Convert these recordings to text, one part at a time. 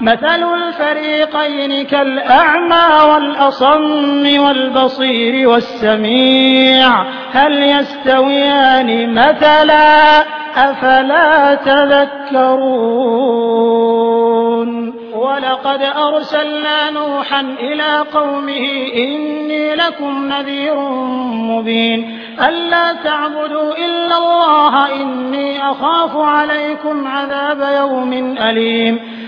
مثل الفريقين كالأعمى والأصم والبصير والسميع هل يستويان مثلا؟ أفلا تذكرون؟ ولقد أرسلنا نوحا إلى قومه إني لكم نذير مبين. ألا تعبدوا إلا الله إني أخاف عليكم عذاب يوم أليم.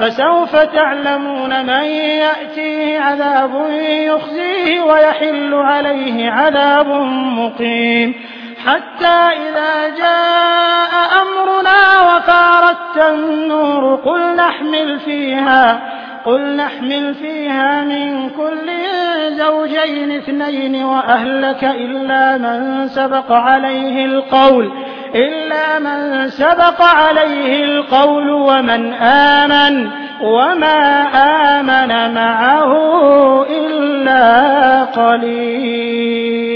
فسوف تعلمون من يأتيه عذاب يخزيه ويحل عليه عذاب مقيم. حتى إذا جاء أمرنا وفارت النور قل نحمل فيها قل نحمل فيها من كل زوجين اثنين وأهلك إلا من سبق عليه القول. إلا من سبق عليه القول ومن آمن وما آمن معه إلا قليل.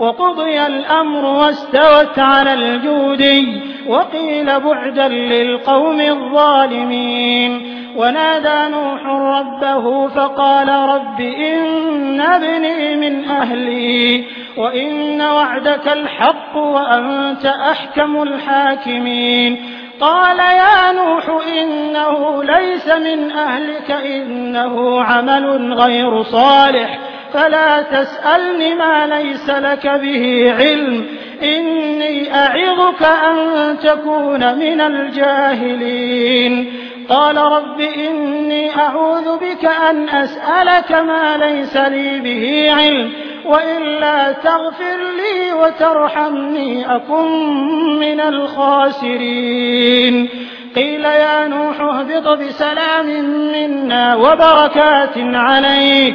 وقضي الأمر واستوت على الجودي وقيل بعدا للقوم الظالمين. ونادى نوح ربه فقال رب إن ابني من أهلي وإن وعدك الحق وأنت أحكم الحاكمين. قال يا نوح إنه ليس من أهلك إنه عمل غير صالح. فلا تسألني ما ليس لك به علم. إني أعظك أن تكون من الجاهلين. قال رب إني أعوذ بك أن أسألك ما ليس لي به علم. وإلا تغفر لي وترحمني أكن من الخاسرين. قيل يا نوح اهبط بسلام منا وبركات عليك.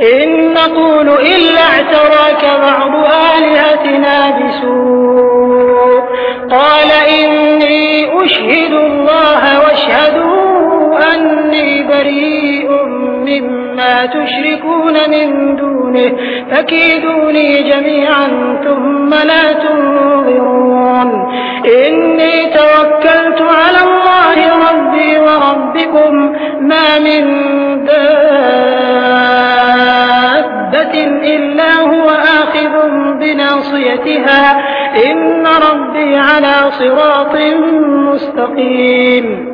إن نقول إلا اعتراك بعض آلهتنا بسوء. قال إني أشهد الله واشهدوا أني بريء مما تشركون من دونه فكيدوني جميعا ثم لا تنظرون. إني توكلت على الله ربي وربكم ما من دابة إلا هو آخذ بناصيتها. إن ربي على صراط مستقيم.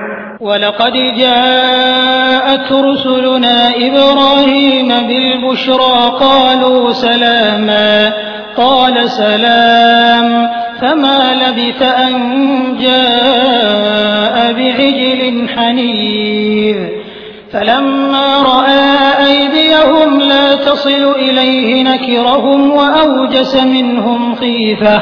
ولقد جاءت رسلنا إبراهيم بالبشرى قالوا سلاما قال سلام فما لبث أن جاء بعجل حنيذ. فلما رأى أيديهم لا تصل إليه نكرهم وأوجس منهم خيفة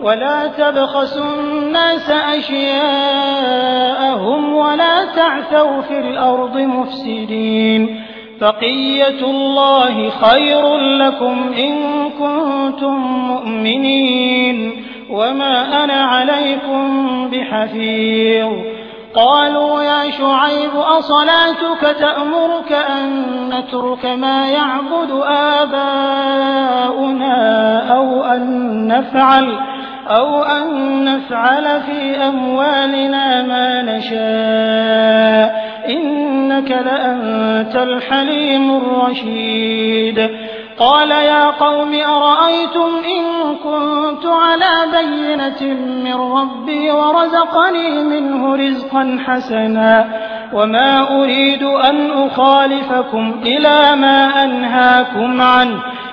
ولا تبخسوا الناس أشياءهم ولا تعثوا في الأرض مفسدين بقية الله خير لكم إن كنتم مؤمنين وما أنا عليكم بحفيظ قالوا يا شعيب أصلاتك تأمرك أن نترك ما يعبد آباؤنا أو أن نفعل أو أن نفعل في أموالنا ما نشاء. إنك لأنت الحليم الرشيد. قال يا قوم أرأيتم إن كنت على بينة من ربي ورزقني منه رزقا حسنا وما أريد أن أخالفكم إلى ما أنهاكم عنه.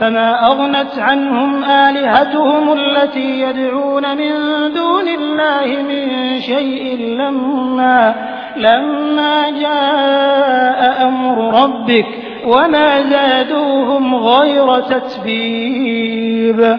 فما أغنت عنهم آلهتهم التي يدعون من دون الله من شيء لما, لما جاء أمر ربك وما زادوهم غير تتبيب.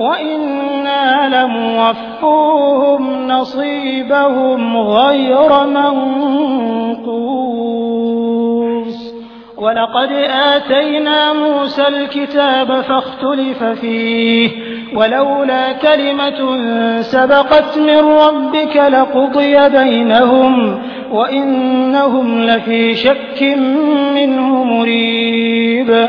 وإنا لموفوهم نصيبهم غير منقوص ولقد آتينا موسى الكتاب فاختلف فيه ولولا كلمة سبقت من ربك لقضي بينهم وإنهم لفي شك منه مريب